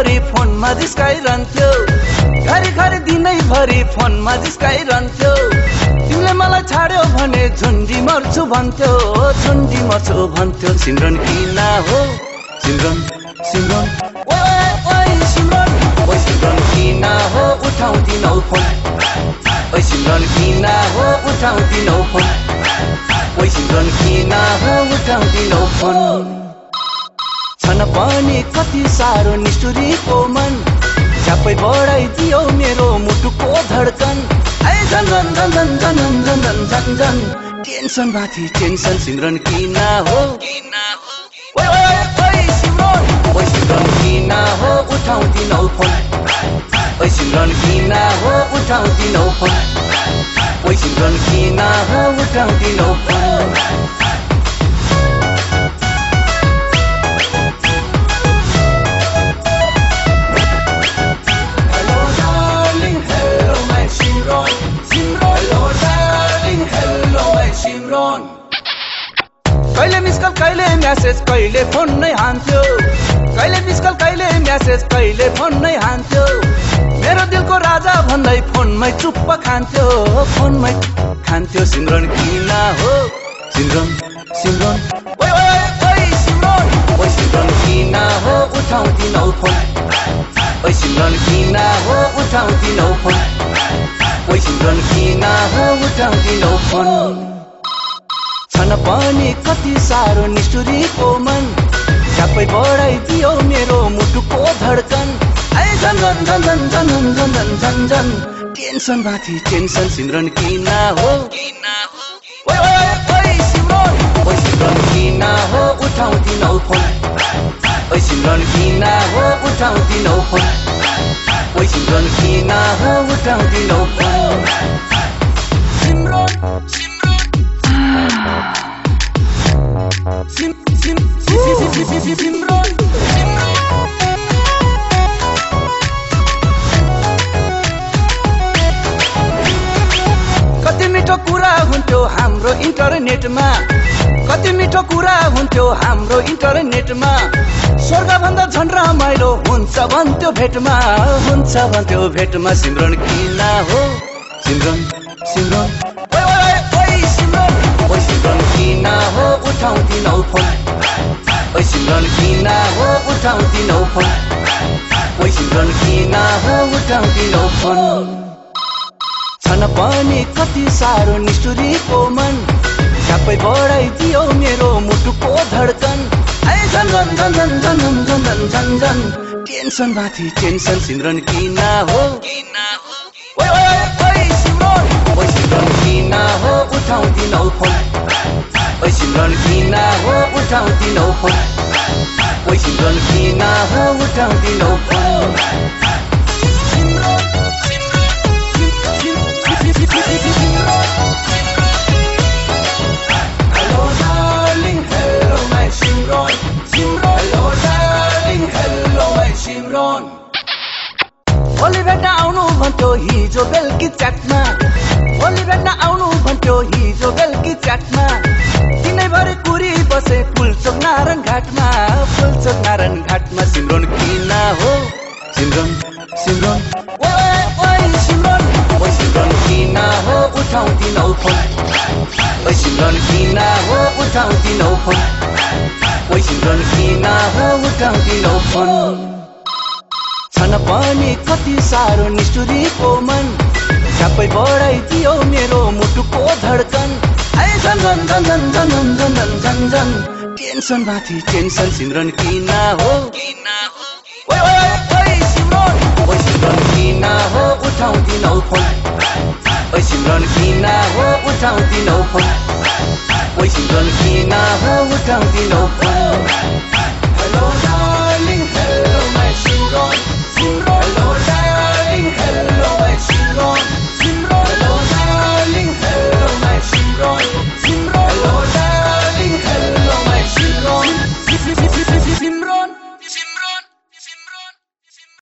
दिनैभरि फोनमा जिस्काइरहन्थ्यो। घरि घरि दिनैभरि फोनमा जिस्काइरहन्थ्यो। तिमीले मलाई छाड्यो भने झुन्डी मर्छु भन्थ्यो। झुन्डी मर्छु भन्थ्यो। सिमरन किन हो? सिमरन सिमरन। सिमरन। ओए सिमरन किन हो? उठाउँदिनौ फोन। ओए सिमरन किन हो? उठाउँदिनौ फोन। ओए सिमरन किन हो? उठाउँदिनौ फोन। भने कति साह्रो निष्ठुरीको मन। सबै बढाइदियो मेरो मुटुको धडकन। टेन्सन माथि टेन्सन सिमरन किन हो? सिमरन। किन हो? उठाउँदिनौ फोन। ओइ सिमरन किन हो? उठाउँदिनौ फोन। ओइ सिमरन किन हो? उठाउँदिनौ फोन। कहिले मिस कल कहिले म्यासेज कहिले फोन नै हान्थ्यो। कहिले मिस कल कहिले म्यासेज कहिले फोन नै हान्थ्यो। मेरो दिलको राजा भन्दै फोनमै चुप्प खान्थ्यो। फोनमै खान्थ्यो सिमरन किन हो? सिमरन सिमरन। ओए ओए ओए सिमरन। ओए सिमरन किन हो? उठाउँदिनौ फोन। ओइ सिमरन किन हो? उठाउँदिनौ फोन। ओइ सिमरन किन हो? उठाउँदिनौ फोन। जान पनि कति साह्रो निसुरीको मन सबै बढाइदियो मेरो मुटुको धड्कन टेन्सन माथि टेन्सन सिमरन किन हो किन हो सिमरन किन हो उठाउँदिनौ फोन ओ सिमरन किन हो उठाउँदिनौ फोन ओ सिमरन किन हो उठाउँदिनौ फोन इन्टरनेटमा कति मिठो कुरा हुन्थ्यो हाम्रो इन्टरनेटमा। स्वर्गभन्दा झन् रमाइलो हुन्छ भन्थ्यो भेटमा। हुन्छ भन्थ्यो भेटमा सिमरन किन हो। सिमरन सिमरन। सिमरन। किन हो फोन। ओए सिमरन किन हो फोन। ओए सिमरन किन हो फोन। छन पनि कति साह्रो निष्ठुरीको मन। ठ्याप्पै बढाइदियो मेरो मुटुको धडकन। टेन्सन माथि टेन्सन सिन्द्रन किन हो। किन हो सिमरन। किन हो उठाउँदिनौ फोन। ओ सिमरन किन हो उठाउँदिनौ फोन। ओ सिमरन किन हो उठाउँदिनौ फोन। भोलि भेट्न आउनु भन्थ्यो हिजो बेलुकी च्याटमा। भोलि भेट्न आउनु भन्थ्यो हिजो बेलुकी च्याटमा। दिनैभरि कुरी बसे पुलचोक नारायण घाटमा। पुलचोक नारायण घाटमा सिमरन किन हो? सिमरन सिमरन। सिमरन। ओए सिमरन किन हो? उठाउँदिनौ फोन। ओए सिमरन किन हो? उठाउँदिनौ फोन। ओए सिमरन किन हो? उठाउँदिनौ फोन। कति साह्रो निष्ठुरीको मन। झ्यापै बढाइदियो मेरो मुटुको धडकन। है झन्झन झन्झन झन्झन झन्झन झन्झन टेन्सन माथि टेन्सन सिमरन किन हो? किन हो सिमरन किन हो? उठाउँदिनौ फोन। ओइ सिमरन किन हो? उठाउँदिनौ फोन। ओइ सिमरन किन हो? उठाउँदिनौ फोन।